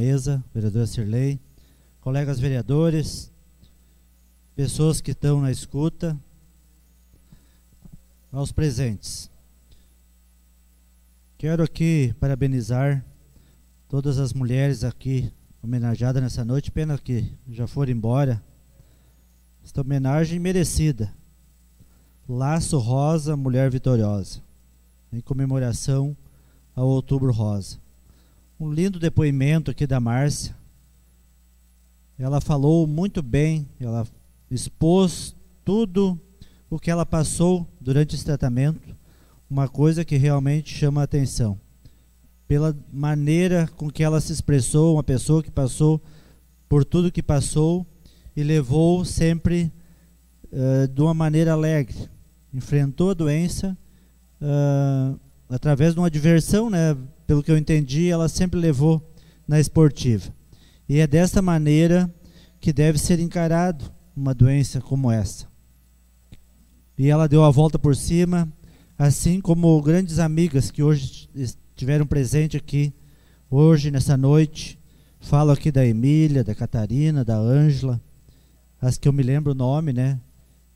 mesa, vereadora Sirlei, colegas vereadores, pessoas que estão na escuta, aos presentes. Quero aqui parabenizar todas as mulheres aqui homenageadas nessa noite, pena que já foram embora. Esta homenagem merecida. Laço Rosa, Mulher Vitoriosa, em comemoração ao Outubro Rosa um lindo depoimento aqui da Márcia. Ela falou muito bem, ela expôs tudo o que ela passou durante esse tratamento, uma coisa que realmente chama a atenção. Pela maneira com que ela se expressou, uma pessoa que passou por tudo que passou e levou sempre uh, de uma maneira alegre. Enfrentou a doença uh, através de uma diversão, né? pelo que eu entendi, ela sempre levou na esportiva. E é dessa maneira que deve ser encarado uma doença como essa. E ela deu a volta por cima, assim como grandes amigas que hoje estiveram presentes aqui, hoje, nessa noite. Falo aqui da Emília, da Catarina, da Ângela, as que eu me lembro o nome, né?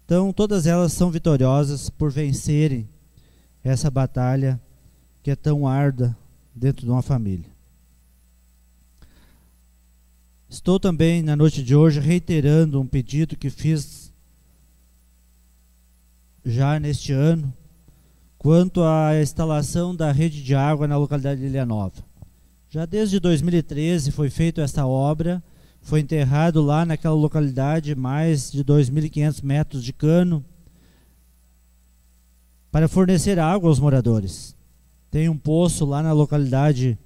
Então, todas elas são vitoriosas por vencerem essa batalha que é tão árdua dentro de uma família. Estou também na noite de hoje reiterando um pedido que fiz já neste ano quanto à instalação da rede de água na localidade de Ilha Nova. Já desde 2013 foi feita essa obra, foi enterrado lá naquela localidade mais de 2.500 metros de cano para fornecer água aos moradores. Tem um poço lá na localidade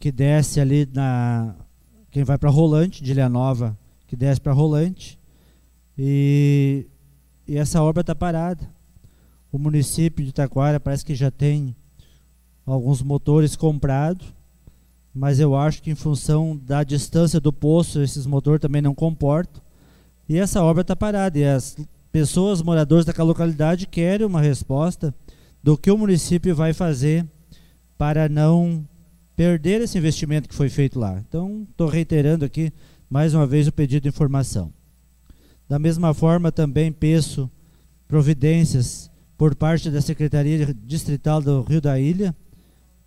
que desce ali na. Quem vai para Rolante, de Ilha Nova, que desce para Rolante. E, e essa obra está parada. O município de Taquara parece que já tem alguns motores comprados, mas eu acho que em função da distância do poço, esses motores também não comportam. E essa obra está parada. E as pessoas, moradores daquela localidade, querem uma resposta do que o município vai fazer para não perder esse investimento que foi feito lá. Então, estou reiterando aqui mais uma vez o pedido de informação. Da mesma forma, também peço providências por parte da Secretaria Distrital do Rio da Ilha,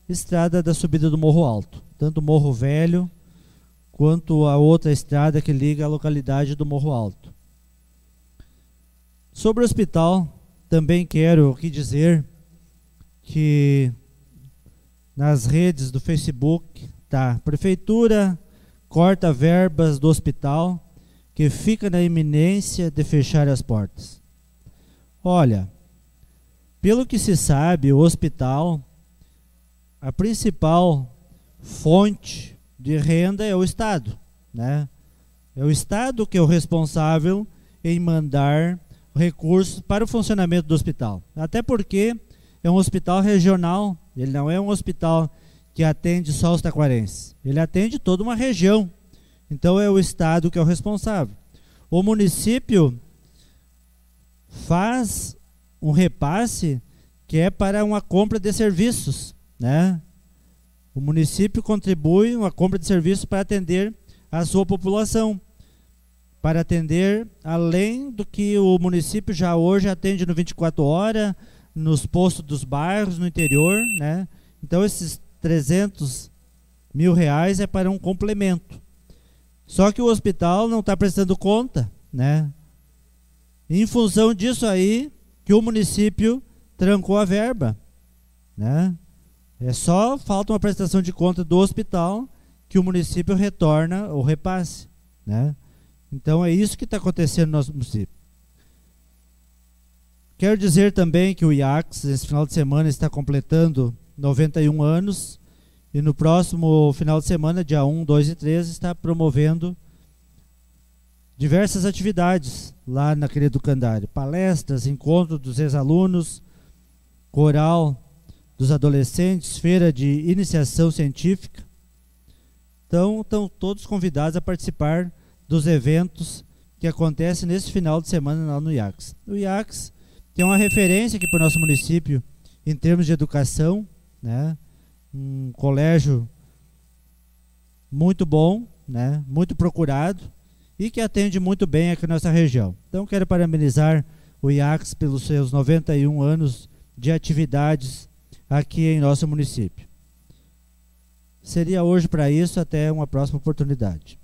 estrada da subida do Morro Alto, tanto o Morro Velho quanto a outra estrada que liga a localidade do Morro Alto. Sobre o hospital, também quero aqui dizer que nas redes do Facebook tá prefeitura corta verbas do hospital que fica na iminência de fechar as portas. Olha, pelo que se sabe, o hospital a principal fonte de renda é o Estado, né? É o Estado que é o responsável em mandar recursos para o funcionamento do hospital. Até porque é um hospital regional, ele não é um hospital que atende só os taquarenses. Ele atende toda uma região. Então é o Estado que é o responsável. O município faz um repasse que é para uma compra de serviços, né? O município contribui uma compra de serviços para atender a sua população, para atender além do que o município já hoje atende no 24 horas, nos postos dos bairros, no interior, né? Então esses 300 mil reais é para um complemento. Só que o hospital não está prestando conta, né? Em função disso aí, que o município trancou a verba, né? É só falta uma prestação de conta do hospital que o município retorna o repasse, né? Então é isso que está acontecendo no nosso município. Quero dizer também que o IACS, esse final de semana, está completando 91 anos e no próximo final de semana, dia 1, 2 e 3, está promovendo diversas atividades lá naquele educandário. Palestras, encontro dos ex-alunos, coral dos adolescentes, feira de iniciação científica. Então, estão todos convidados a participar dos eventos que acontecem nesse final de semana lá no IACS. O IACS tem uma referência aqui para o nosso município em termos de educação, né? um colégio muito bom, né? muito procurado e que atende muito bem aqui na nossa região. Então quero parabenizar o IACS pelos seus 91 anos de atividades aqui em nosso município. Seria hoje para isso, até uma próxima oportunidade.